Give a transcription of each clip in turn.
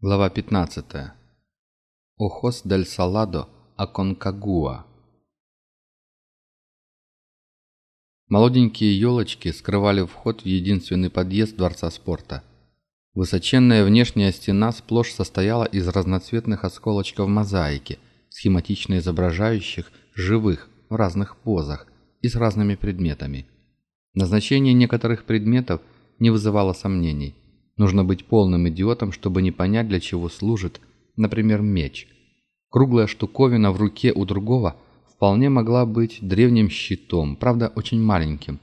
Глава 15. Охос дель Саладо Аконкагуа. Молоденькие елочки скрывали вход в единственный подъезд Дворца спорта. Высоченная внешняя стена сплошь состояла из разноцветных осколочков мозаики, схематично изображающих живых в разных позах и с разными предметами. Назначение некоторых предметов не вызывало сомнений – Нужно быть полным идиотом, чтобы не понять, для чего служит, например, меч. Круглая штуковина в руке у другого вполне могла быть древним щитом, правда, очень маленьким.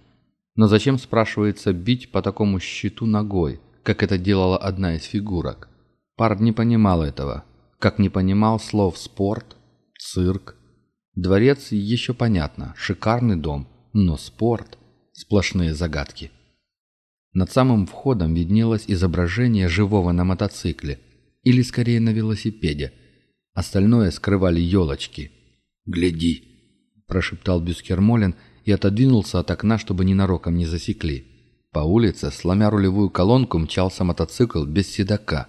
Но зачем, спрашивается, бить по такому щиту ногой, как это делала одна из фигурок? Пард не понимал этого, как не понимал слов «спорт», «цирк». Дворец еще понятно, шикарный дом, но спорт – сплошные загадки. Над самым входом виднелось изображение живого на мотоцикле, или скорее на велосипеде. Остальное скрывали елочки. «Гляди!» – прошептал Бюскермолин и отодвинулся от окна, чтобы ненароком не засекли. По улице, сломя рулевую колонку, мчался мотоцикл без седока.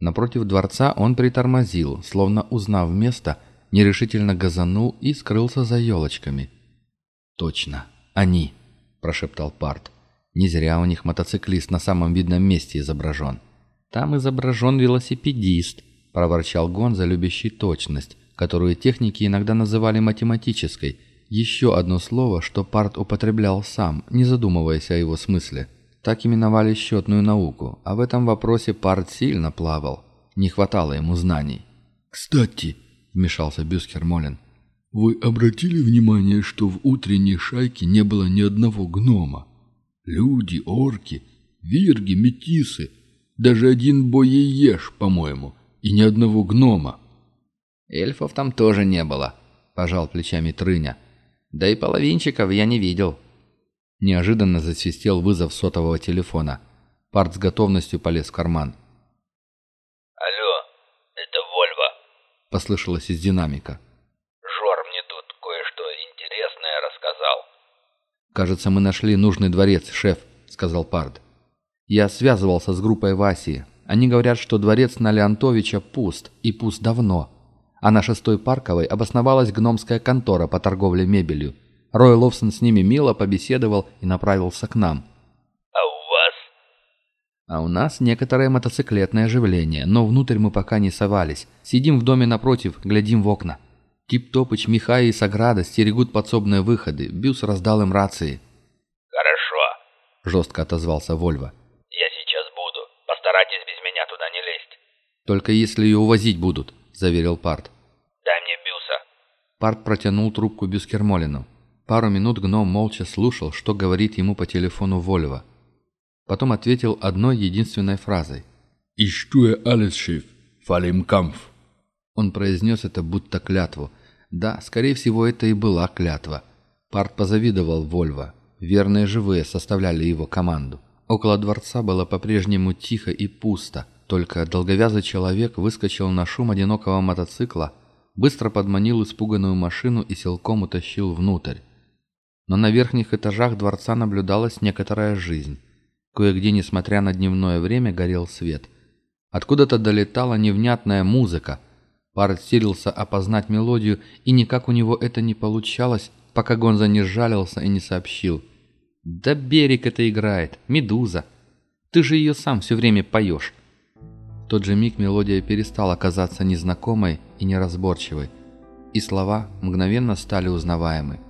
Напротив дворца он притормозил, словно узнав место, нерешительно газанул и скрылся за елочками. «Точно, они!» – прошептал Парт. Не зря у них мотоциклист на самом видном месте изображен. Там изображен велосипедист, проворчал Гонза, любящий точность, которую техники иногда называли математической. Еще одно слово, что Парт употреблял сам, не задумываясь о его смысле. Так именовали счетную науку, а в этом вопросе Парт сильно плавал. Не хватало ему знаний. «Кстати», — вмешался Бюскер Молин, — «вы обратили внимание, что в утренней шайке не было ни одного гнома?» Люди, орки, вирги, метисы, даже один боееж, по-моему, и ни одного гнома. Эльфов там тоже не было, пожал плечами Трыня. Да и половинчиков я не видел. Неожиданно засвистел вызов сотового телефона. Парт с готовностью полез в карман. «Алло, это Вольво», — послышалось из динамика. «Кажется, мы нашли нужный дворец, шеф», — сказал Пард. «Я связывался с группой Васи. Они говорят, что дворец на Леонтовича пуст, и пуст давно. А на шестой парковой обосновалась гномская контора по торговле мебелью. Рой Ловсон с ними мило побеседовал и направился к нам». «А у вас?» «А у нас некоторое мотоциклетное оживление, но внутрь мы пока не совались. Сидим в доме напротив, глядим в окна». Тип-Топыч, Михай и Саграда стерегут подсобные выходы. Бюс раздал им рации. «Хорошо», — жестко отозвался Вольво. «Я сейчас буду. Постарайтесь без меня туда не лезть». «Только если ее увозить будут», — заверил Парт. «Дай мне Бюса». Парт протянул трубку Бюскермолину. Пару минут гном молча слушал, что говорит ему по телефону Вольво. Потом ответил одной единственной фразой. «Ich tue alles, Schiff. Fall im Kampf». Он произнес это будто клятву, да, скорее всего, это и была клятва. Парт позавидовал Вольво. Верные живые составляли его команду. Около дворца было по-прежнему тихо и пусто. Только долговязый человек выскочил на шум одинокого мотоцикла, быстро подманил испуганную машину и силком утащил внутрь. Но на верхних этажах дворца наблюдалась некоторая жизнь. Кое-где, несмотря на дневное время, горел свет. Откуда-то долетала невнятная музыка – Парт силился опознать мелодию, и никак у него это не получалось, пока Гонза не сжалился и не сообщил. «Да берег это играет, Медуза. Ты же ее сам все время поешь». В тот же миг мелодия перестала казаться незнакомой и неразборчивой, и слова мгновенно стали узнаваемы.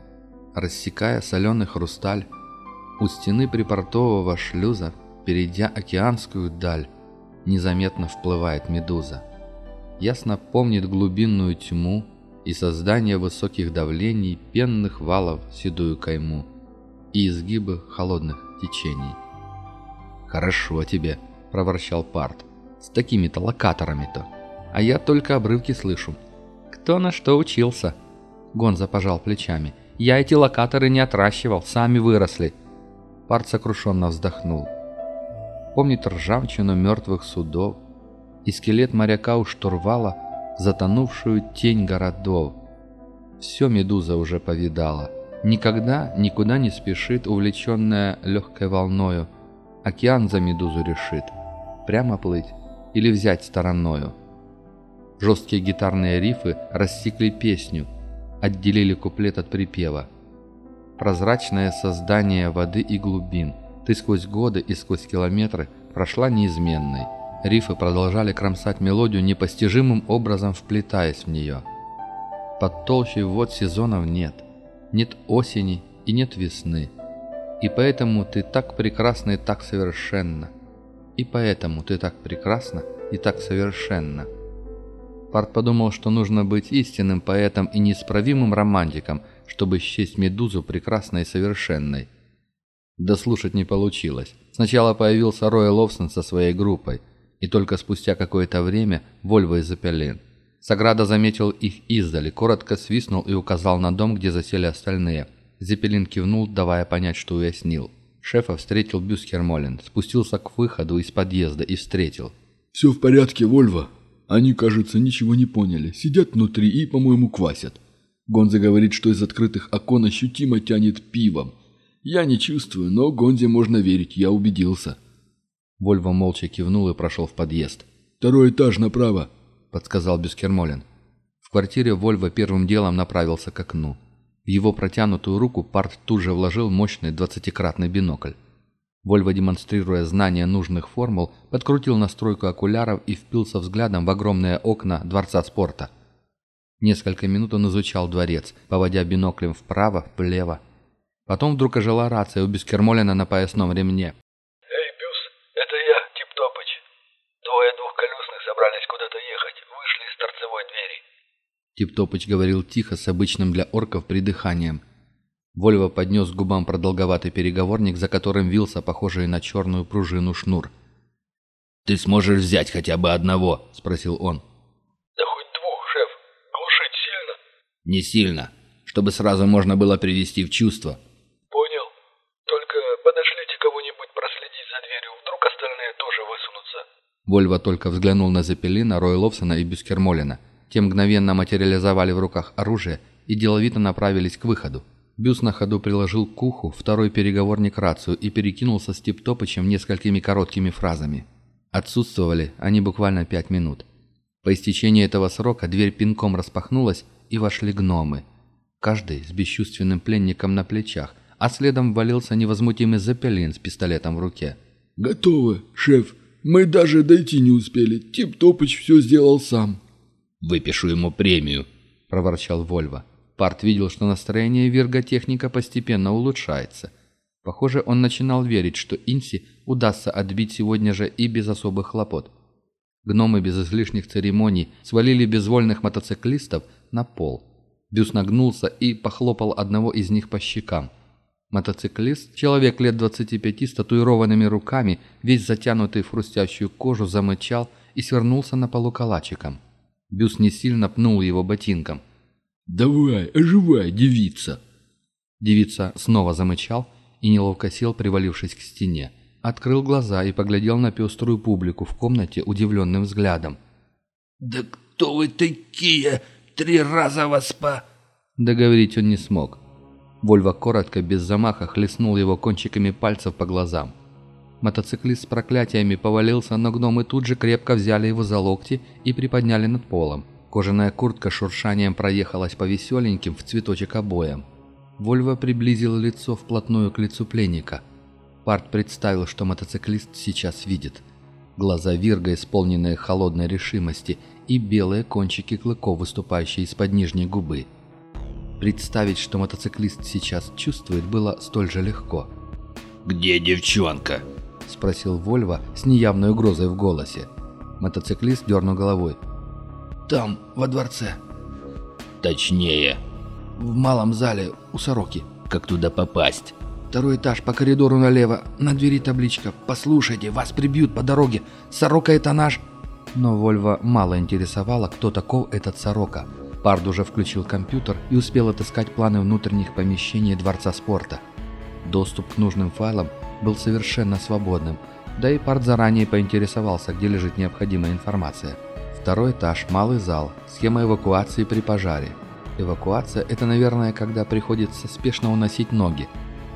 Рассекая соленый хрусталь, у стены припортового шлюза, перейдя океанскую даль, незаметно вплывает медуза ясно помнит глубинную тьму и создание высоких давлений, пенных валов седую кайму и изгибы холодных течений. «Хорошо тебе», — проворчал Парт, — «с такими-то локаторами-то. А я только обрывки слышу». «Кто на что учился?» Гонза пожал плечами. «Я эти локаторы не отращивал, сами выросли». Парт сокрушенно вздохнул. Помнит ржавчину мертвых судов, и скелет моряка у штурвала, затонувшую тень городов. Все Медуза уже повидала. Никогда никуда не спешит, увлеченная легкой волною. Океан за Медузу решит. Прямо плыть или взять стороною. Жесткие гитарные рифы рассекли песню, отделили куплет от припева. Прозрачное создание воды и глубин, ты сквозь годы и сквозь километры прошла неизменной. Рифы продолжали кромсать мелодию, непостижимым образом вплетаясь в нее. Под толщей вод сезонов нет. Нет осени и нет весны. И поэтому ты так прекрасна и так совершенна. И поэтому ты так прекрасна и так совершенна. Парт подумал, что нужно быть истинным поэтом и неисправимым романтиком, чтобы счесть Медузу прекрасной и совершенной. Дослушать не получилось. Сначала появился Рой Ловсон со своей группой, и только спустя какое-то время Вольво и Запелин. Саграда заметил их издали, коротко свистнул и указал на дом, где засели остальные. Зепелин кивнул, давая понять, что уяснил. Шефа встретил Бюскермолен, спустился к выходу из подъезда и встретил. «Все в порядке, Вольво. Они, кажется, ничего не поняли. Сидят внутри и, по-моему, квасят. Гонзе говорит, что из открытых окон ощутимо тянет пивом. Я не чувствую, но Гонзе можно верить, я убедился». Вольво молча кивнул и прошел в подъезд. «Второй этаж направо», — подсказал Бюскермолен. В квартире Вольво первым делом направился к окну. В его протянутую руку Парт тут же вложил мощный двадцатикратный бинокль. Вольво, демонстрируя знание нужных формул, подкрутил настройку окуляров и впился взглядом в огромные окна Дворца спорта. Несколько минут он изучал дворец, поводя биноклем вправо, влево. Потом вдруг ожила рация у Бюскермолена на поясном ремне. Типтопыч говорил тихо, с обычным для орков придыханием. Вольво поднес к губам продолговатый переговорник, за которым вился похожий на черную пружину шнур. «Ты сможешь взять хотя бы одного?» – спросил он. «Да хоть двух, шеф. Глушить сильно?» «Не сильно. Чтобы сразу можно было привести в чувство». «Понял. Только подошлите кого-нибудь проследить за дверью. Вдруг остальные тоже высунутся». Вольво только взглянул на Запелина, Рой Ловсона и Бюскермолина. Те мгновенно материализовали в руках оружие и деловито направились к выходу. Бюс на ходу приложил к уху второй переговорник рацию и перекинулся с Типтопычем несколькими короткими фразами. Отсутствовали они буквально пять минут. По истечении этого срока дверь пинком распахнулась, и вошли гномы. Каждый с бесчувственным пленником на плечах, а следом ввалился невозмутимый Запелин с пистолетом в руке. «Готово, шеф. Мы даже дойти не успели. Тип-Топыч все сделал сам». «Выпишу ему премию», – проворчал Вольво. Парт видел, что настроение вирготехника постепенно улучшается. Похоже, он начинал верить, что Инси удастся отбить сегодня же и без особых хлопот. Гномы без излишних церемоний свалили безвольных мотоциклистов на пол. Бюс нагнулся и похлопал одного из них по щекам. Мотоциклист, человек лет 25 с татуированными руками, весь затянутый в хрустящую кожу, замычал и свернулся на полу калачиком. Бюс не сильно пнул его ботинком. «Давай, оживай, девица!» Девица снова замычал и неловко сел, привалившись к стене. Открыл глаза и поглядел на пеструю публику в комнате удивленным взглядом. «Да кто вы такие? Три раза вас по...» Договорить он не смог. Вольва коротко, без замаха, хлестнул его кончиками пальцев по глазам. Мотоциклист с проклятиями повалился, но гномы тут же крепко взяли его за локти и приподняли над полом. Кожаная куртка шуршанием проехалась по веселеньким в цветочек обоям. Вольво приблизил лицо вплотную к лицу пленника. Парт представил, что мотоциклист сейчас видит. Глаза Вирга, исполненные холодной решимости, и белые кончики клыков, выступающие из-под нижней губы. Представить, что мотоциклист сейчас чувствует, было столь же легко. «Где девчонка?» – спросил Вольво с неявной угрозой в голосе. Мотоциклист дернул головой. «Там, во дворце». «Точнее». «В малом зале, у Сороки». «Как туда попасть?» «Второй этаж, по коридору налево. На двери табличка. Послушайте, вас прибьют по дороге. Сорока это наш...» Но Вольво мало интересовало, кто таков этот Сорока. Пард уже включил компьютер и успел отыскать планы внутренних помещений Дворца спорта. Доступ к нужным файлам был совершенно свободным, да и Парт заранее поинтересовался, где лежит необходимая информация. Второй этаж, малый зал, схема эвакуации при пожаре. Эвакуация – это, наверное, когда приходится спешно уносить ноги.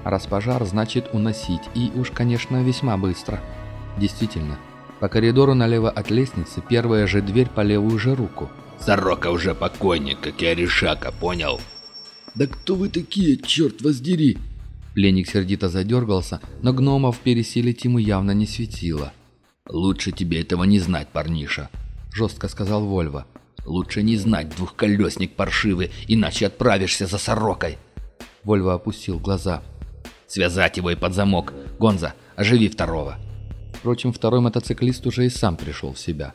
А раз пожар, значит уносить, и уж, конечно, весьма быстро. Действительно, По коридору налево от лестницы первая же дверь по левую же руку. Сорока уже покойник, как и Орешака, понял? «Да кто вы такие, черт вас дери?» Пленник сердито задергался, но гномов пересилить ему явно не светило. «Лучше тебе этого не знать, парниша», — жестко сказал Вольво. «Лучше не знать, двухколесник паршивый, иначе отправишься за сорокой». Вольво опустил глаза. «Связать его и под замок. Гонза, оживи второго». Впрочем, второй мотоциклист уже и сам пришел в себя.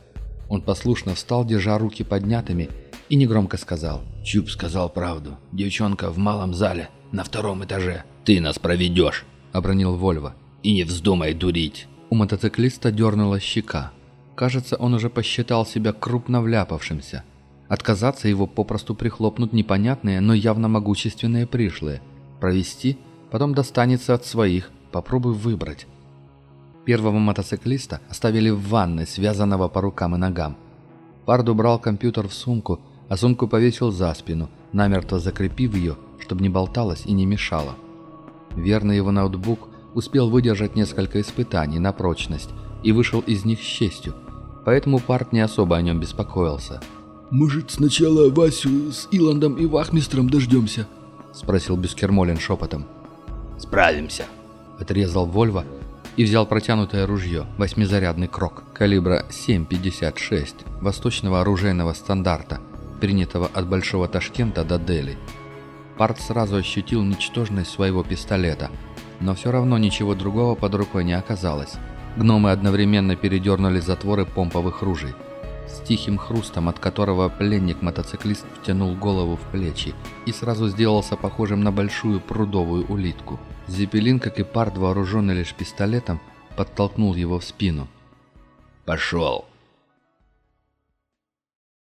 Он послушно встал, держа руки поднятыми, и негромко сказал. «Чуб сказал правду. Девчонка в малом зале, на втором этаже. Ты нас проведешь», — обронил Вольво. «И не вздумай дурить». У мотоциклиста дернула щека. Кажется, он уже посчитал себя крупно вляпавшимся. Отказаться его попросту прихлопнут непонятные, но явно могущественные пришлые. Провести, потом достанется от своих, попробуй выбрать. Первого мотоциклиста оставили в ванной, связанного по рукам и ногам. Пард убрал компьютер в сумку, а сумку повесил за спину, намертво закрепив ее, чтобы не болталась и не мешала. Верный его ноутбук успел выдержать несколько испытаний на прочность и вышел из них с честью, поэтому Парт не особо о нем беспокоился. «Может, сначала Васю с Иландом и Вахмистром дождемся?» – спросил Бюскермолин шепотом. «Справимся», – отрезал Вольво и взял протянутое ружье, восьмизарядный крок, калибра 7,56, восточного оружейного стандарта, принятого от Большого Ташкента до Дели. Парт сразу ощутил ничтожность своего пистолета, но все равно ничего другого под рукой не оказалось. Гномы одновременно передернули затворы помповых ружей. С тихим хрустом, от которого пленник-мотоциклист втянул голову в плечи и сразу сделался похожим на большую прудовую улитку. Зепелин, как и Парт, вооруженный лишь пистолетом, подтолкнул его в спину. «Пошел!»